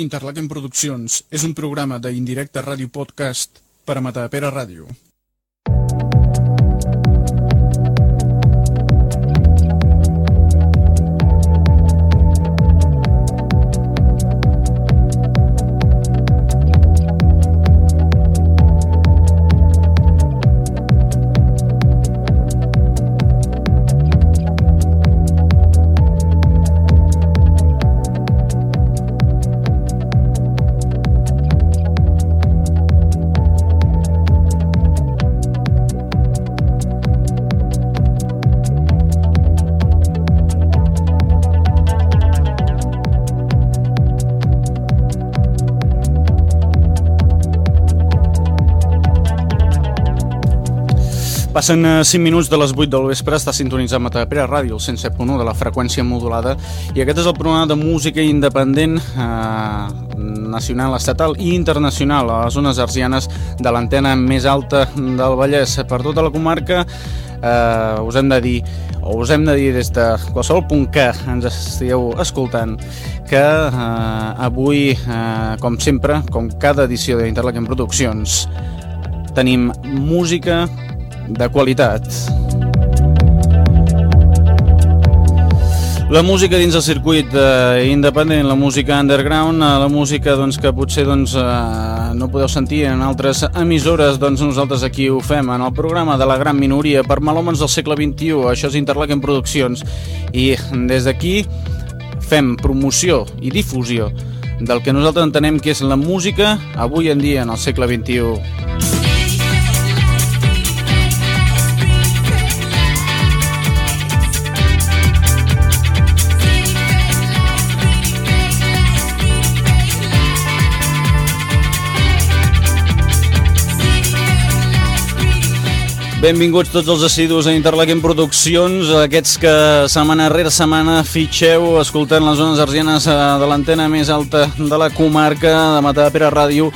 Interlaken Produccions és un programa d'Indirecte Ràdio Podcast per a Matapera Ràdio. Passen 5 eh, minuts de les 8 del vespre, està sintonitzat Matapera Ràdio, el 107.1 de la freqüència modulada, i aquest és el programa de música independent eh, nacional, estatal i internacional a les zones arsianes de l'antena més alta del Vallès. Per tota la comarca eh, us hem de dir, o us hem de dir des de qualsevol punt que ens estigueu escoltant, que eh, avui, eh, com sempre, com cada edició d'Interlaken Produccions, tenim música de qualitat. La música dins el circuit eh, independent, la música underground, eh, la música doncs, que potser doncs, eh, no podeu sentir en altres emissores, doncs nosaltres aquí ho fem en el programa de la gran minoria per malòmens del segle XXI, això és Interlaken Produccions, i des d'aquí fem promoció i difusió del que nosaltres entenem que és la música avui en dia en el segle XXI. Benvinguts tots els assidus a Interlaken Produccions, aquests que setmana rere setmana fitxeu escoltant les zones argianes eh, de l'antena més alta de la comarca de Matapera Ràdio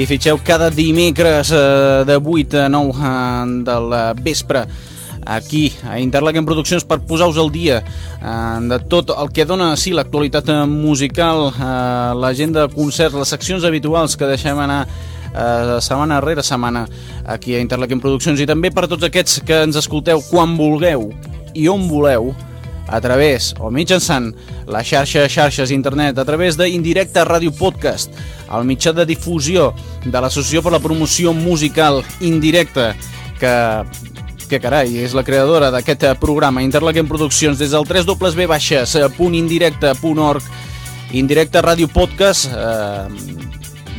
i fitxeu cada dimecres eh, de 8 a 9 eh, del vespre aquí a Interlaken Produccions per posar-vos al dia de tot el que dona sí, l'actualitat musical, l'agenda de concerts, les seccions habituals que deixem anar eh, setmana rere setmana aquí a Interlaken Produccions. I també per tots aquests que ens escolteu quan vulgueu i on voleu a través o mitjançant la xarxa xarxes internet, a través d'Indirecte Ràdio Podcast, el mitjà de difusió de l'Associació per la Promoció Musical Indirecta, que, que carai, és la creadora d'aquest programa Interlaken Produccions des del www.indirecte.org Indirecte Ràdio Podcast eh,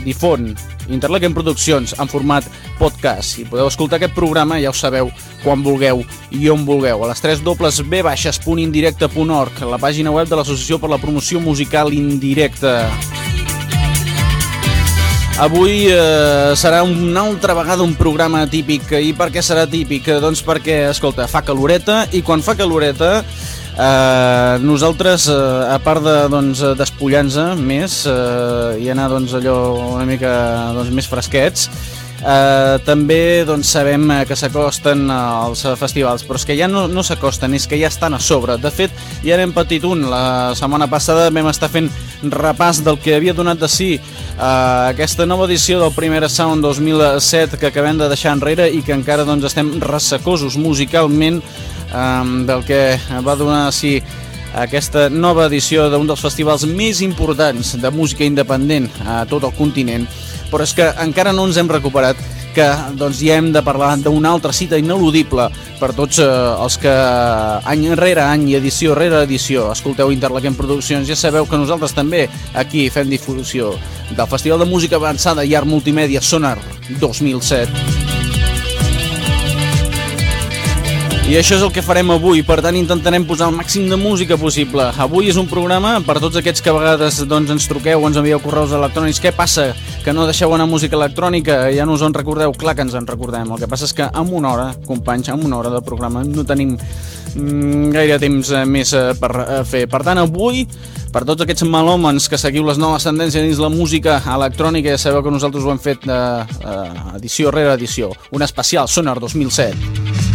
difon Interlaken Produccions en format podcast i podeu escoltar aquest programa, ja ho sabeu, quan vulgueu i on vulgueu. A les 3 dobles b-indirecte.org, la pàgina web de l'Associació per la Promoció Musical Indirecta. Avui eh, serà una altra vegada un programa típic. I per què serà típic? Doncs perquè, escolta, fa caloreta i quan fa caloreta Uh, nosaltres, uh, a part de doncs, despullar-nos més uh, i anar doncs, allò una mica doncs, més fresquets, Uh, també doncs, sabem que s'acosten els festivals, però és que ja no, no s'acosten, és que ja estan a sobre. De fet, ja n'hem patit un. La setmana passada vam estar fent repàs del que havia donat de si uh, aquesta nova edició del Primera Sound 2007 que acabem de deixar enrere i que encara doncs, estem ressecosos musicalment um, del que va donar sí, aquesta nova edició d'un dels festivals més importants de música independent a tot el continent, però és que encara no ens hem recuperat que doncs, ja hem de parlar d'una altra cita ineludible per tots eh, els que any rere any i edició rere edició escolteu Interlaken Produccions. Ja sabeu que nosaltres també aquí fem difusió del Festival de Música Avançada i Art Multimèdia Sonar 2007. I això és el que farem avui, per tant intentarem posar el màxim de música possible. Avui és un programa per tots aquests que a vegades doncs, ens truqueu o ens envieu correus electrònics. Què passa? Que no deixeu anar música electrònica? Ja no us en recordeu? Clar que ens en recordem. El que passa és que en una hora, companys, en una hora de programa no tenim mm, gaire temps eh, més eh, per eh, fer. Per tant, avui, per tots aquests malòmens que seguiu les noves tendències dins la música electrònica, ja sabeu que nosaltres ho hem fet eh, edició rere edició. Un especial Sonar 2007.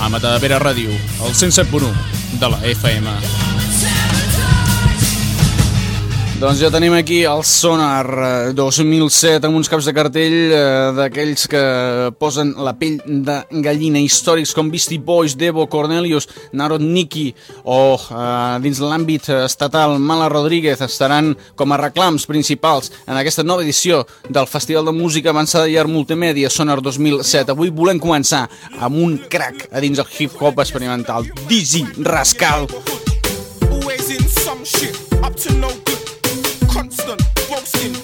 a Matadepera Ràdio, el 107.1 de la FM. Doncs ja tenim aquí el Sonar 2007 amb uns caps de cartell eh, d'aquells que posen la pell de gallina històrics com Beastie Boys, Devo, Cornelius, Narodniki o eh, dins l'àmbit estatal Mala Rodríguez estaran com a reclams principals en aquesta nova edició del Festival de Música Avançada i Art Multimèdia Sonar 2007. Avui volem començar amb un crack a dins el hip-hop experimental, Dizzy Rascal. Always in some shit, up to no See.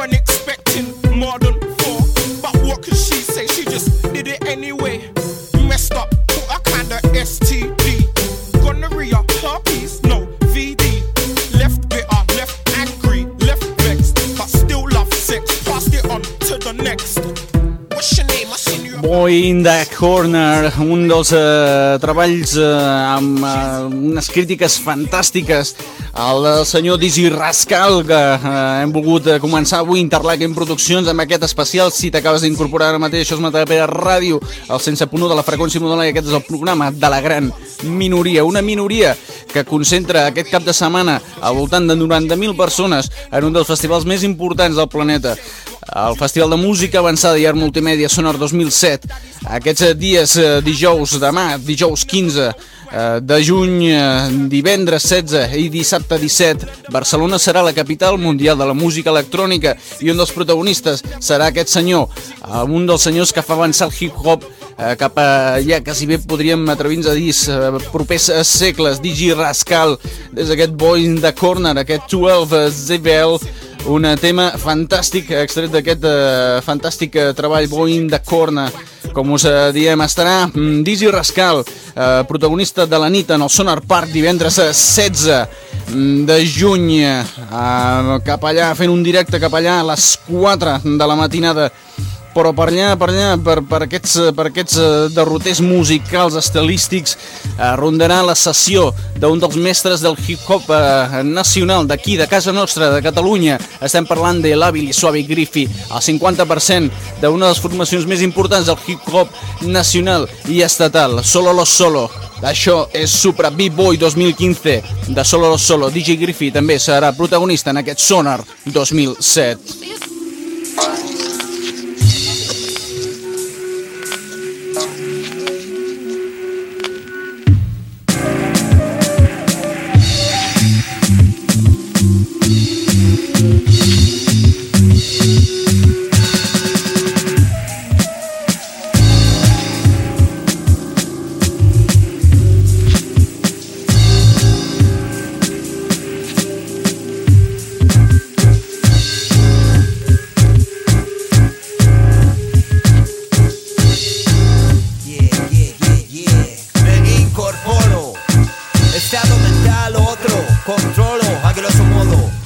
Wasn't expecting more than four, but what could she say? She just did it anyway. Messed up, put a kinda STD. Gonorrhea, herpes, no VD. Left bitter, left angry, left vexed, but still love sex. Passed it on to the next. Boy in the Corner, un dels eh, treballs eh, amb eh, unes crítiques fantàstiques el del senyor Dizzy Rascal que eh, hem volgut eh, començar avui Interlaken Produccions amb aquest especial. Si t'acabes d'incorporar ara mateix, això és Matapera Ràdio el 107.1 de la freqüència modulada i aquest és el programa de la gran minoria. Una minoria que concentra aquest cap de setmana al voltant de 90.000 persones en un dels festivals més importants del planeta. El Festival de Música Avançada i Art Multimèdia Sonar 2007. Aquests eh, dies eh, dijous demà, dijous 15 eh, de juny, eh, divendres 16 i dissabte 17, Barcelona serà la capital mundial de la música electrònica i un dels protagonistes serà aquest senyor, eh, un dels senyors que fa avançar el hip-hop eh, cap a allà, quasi bé podríem atrevir-nos a dir eh, propers segles, Digi Rascal, des d'aquest Boy in the Corner, aquest 12 ZBL, un tema fantàstic extret d'aquest eh, fantàstic eh, treball Boy in the Corner com us eh, diem estarà mm, Dizzy Rascal eh, protagonista de la nit en el Sonar Park divendres 16 mm, de juny eh, cap allà fent un directe cap allà a les 4 de la matinada però per allà, per allà, per, per aquests, per aquests eh, derroters musicals estilístics eh, rondarà la sessió d'un dels mestres del hip-hop eh, nacional d'aquí, de casa nostra, de Catalunya. Estem parlant de l'Àbil i Suavi Griffi, el 50% d'una de les formacions més importants del hip-hop nacional i estatal, Solo Los Solo. Això és Supra B-Boy 2015 de Solo Los Solo. DJ Griffi també serà protagonista en aquest Sonar 2007.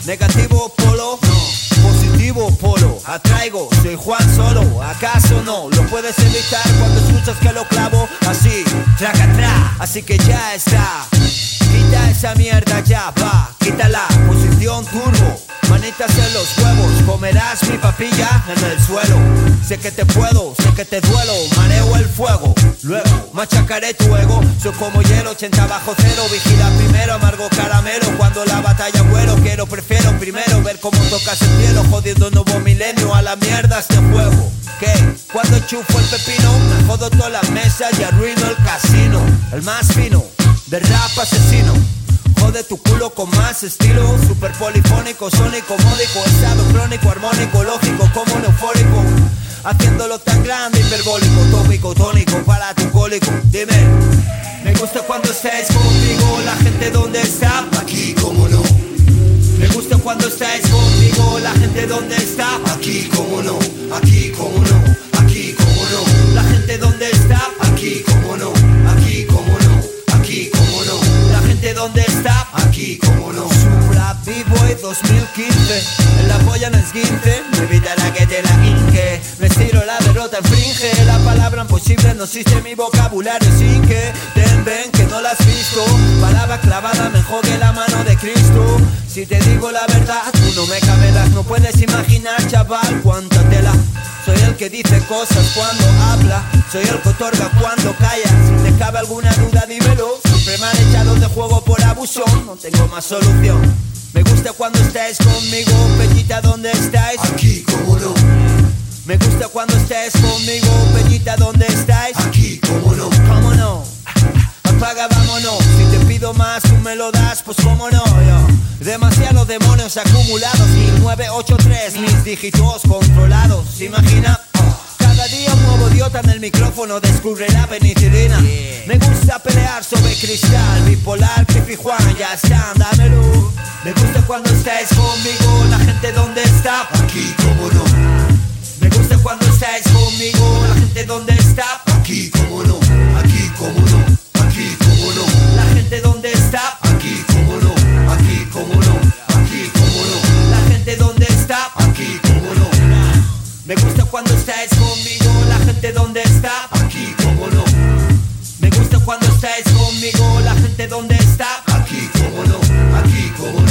Negativo polo, no. Positivo polo, atraigo, soy Juan Solo. ¿Acaso no? Lo puedes evitar cuando escuchas que lo clavo así, traca tra. Así que ya está. Quita esa mierda ya, va, quítala, posición turbo. Manitas en los huevos, comerás mi papilla en el suelo. Sé que te puedo, sé que te duelo, mareo el fuego. Luego machacaré tu ego, soy como hielo, 80 bajo cero. Vigila primero, amargo caramelo. Cuando la batalla vuelo, quiero, prefiero primero ver cómo tocas el cielo. Jodiendo nuevo milenio a la mierda este juego. ¿Qué? Cuando chufo el pepino, me jodo todas las mesas y arruino el casino. El más fino, del rap asesino. Jode tu culo con más estilo. Super polifónico, sónico, módico Estado crónico, armónico, lógico Como eufórico Haciéndolo tan grande, hiperbólico Tópico, tónico, para tu cólico. Dime Me gusta cuando estáis conmigo La gente donde está Aquí como no Me gusta cuando estáis conmigo La gente donde está Aquí como no Aquí como no no en mi vocabulario Sin que ten ven que no la has visto. Palabra clavada mejor que la mano de Cristo. Si te digo la verdad tú no me cabelas No puedes imaginar chaval cuánta tela. Soy el que dice cosas cuando habla Soy el que otorga cuando calla. Si te cabe alguna duda dímelo. Siempre me han echado de juego por abuso No tengo más solución. Me gusta cuando estáis conmigo Peñita, ¿dónde estáis? Aquí como no Me gusta cuando estáis conmigo Peñita, ¿dónde estáis? Aquí como no. ¿Cómo no? Apaga, vámonos. Si te pido más, tú me lo das Pues cómo no, yo. Demasiados demonios acumulados 1983, mis dígitos controlados ¿Se imagina? Cada día un nuevo idiota en el micrófono descubre la penicilina. Me gusta pelear sobre cristal Bipolar, Cliffy Juan, ya está, dámelo. Me gusta cuando estáis conmigo La gente donde está Aquí como no cuando estáis conmigo La gente donde está Aquí como no Aquí como no Aquí como no. La gente donde está Aquí como no Aquí como no Aquí como no. La gente donde está Aquí como no. Me gusta cuando estáis conmigo La gente donde está Aquí como no. Me gusta cuando estáis conmigo La gente donde está Aquí como no Aquí como no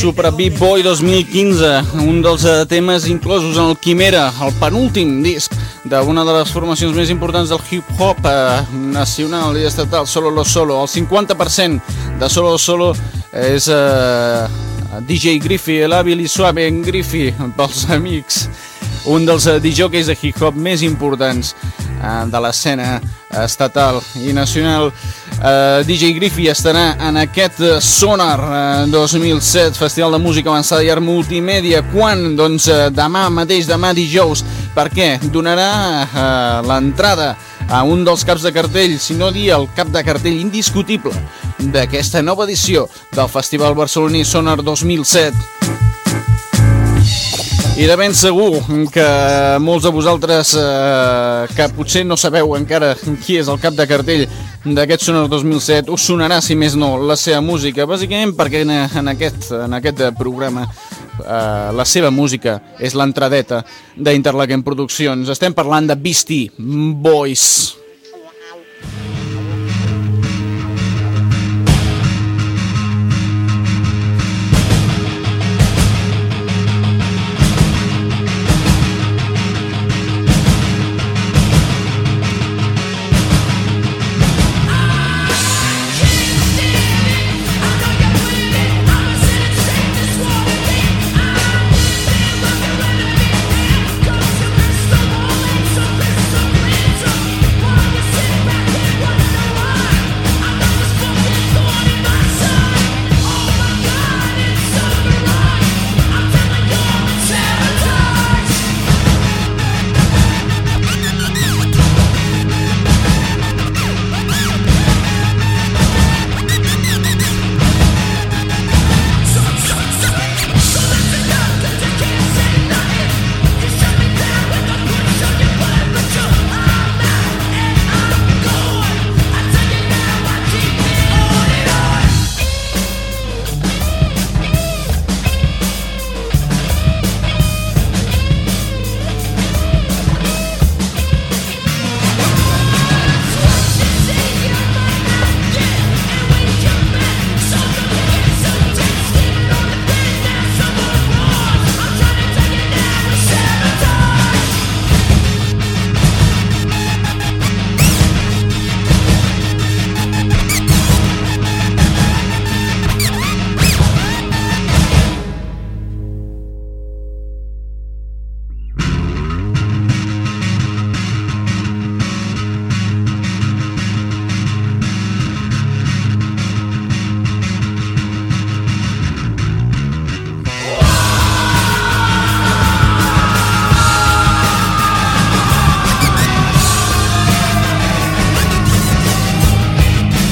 Supra Beat Boy 2015, un dels eh, temes inclosos en el Quimera, el penúltim disc d'una de les formacions més importants del hip-hop eh, nacional i estatal, Solo Lo Solo. El 50% de Solo Lo Solo és eh, DJ Griffy, el hàbil i suave en Griffy, pels amics. Un dels eh, DJs de hip-hop més importants de l'escena estatal i nacional. Eh, DJ Griffy estarà en aquest eh, Sonar eh, 2007, Festival de Música Avançada i Art Multimèdia. Quan? Doncs eh, demà mateix, demà dijous. Per què? Donarà eh, l'entrada a un dels caps de cartell, si no dir el cap de cartell indiscutible d'aquesta nova edició del Festival Barceloní Sonar 2007. I de ben segur que molts de vosaltres eh, que potser no sabeu encara qui és el cap de cartell d'aquest Sonar 2007 us sonarà, si més no, la seva música, bàsicament perquè en, en, aquest, en aquest programa eh, la seva música és l'entradeta d'Interlaken Produccions. Estem parlant de Beastie Boys.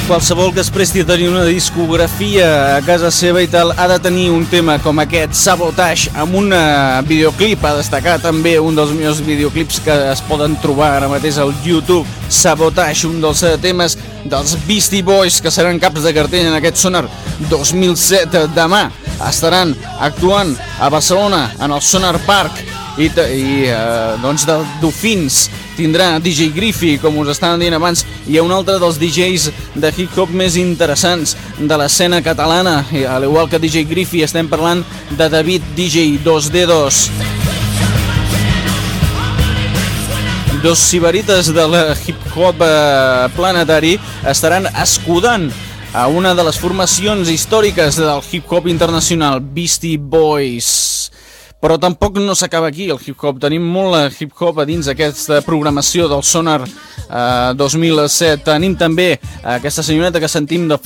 Qualsevol que es presti a tenir una discografia a casa seva i tal ha de tenir un tema com aquest, Sabotage, amb un videoclip, a destacar també un dels millors videoclips que es poden trobar ara mateix al YouTube, Sabotage, un dels temes dels Beastie Boys que seran caps de cartell en aquest Sonar 2007 demà. Estaran actuant a Barcelona, en el Sonar Park, i, i eh, doncs de Dofins tindrà DJ Griffy, com us estàvem dient abans, ha un altre dels DJs de hip-hop més interessants de l'escena catalana, i, al igual que DJ Griffy estem parlant de David DJ 2D2. Dos ciberites de la hip-hop eh, planetari estaran escudant a una de les formacions històriques del hip-hop internacional, Beastie Boys. Però tampoc no s'acaba aquí el hip-hop. Tenim molt hip-hop a dins aquesta programació del Sonar eh, 2007. Tenim també aquesta senyoreta que sentim de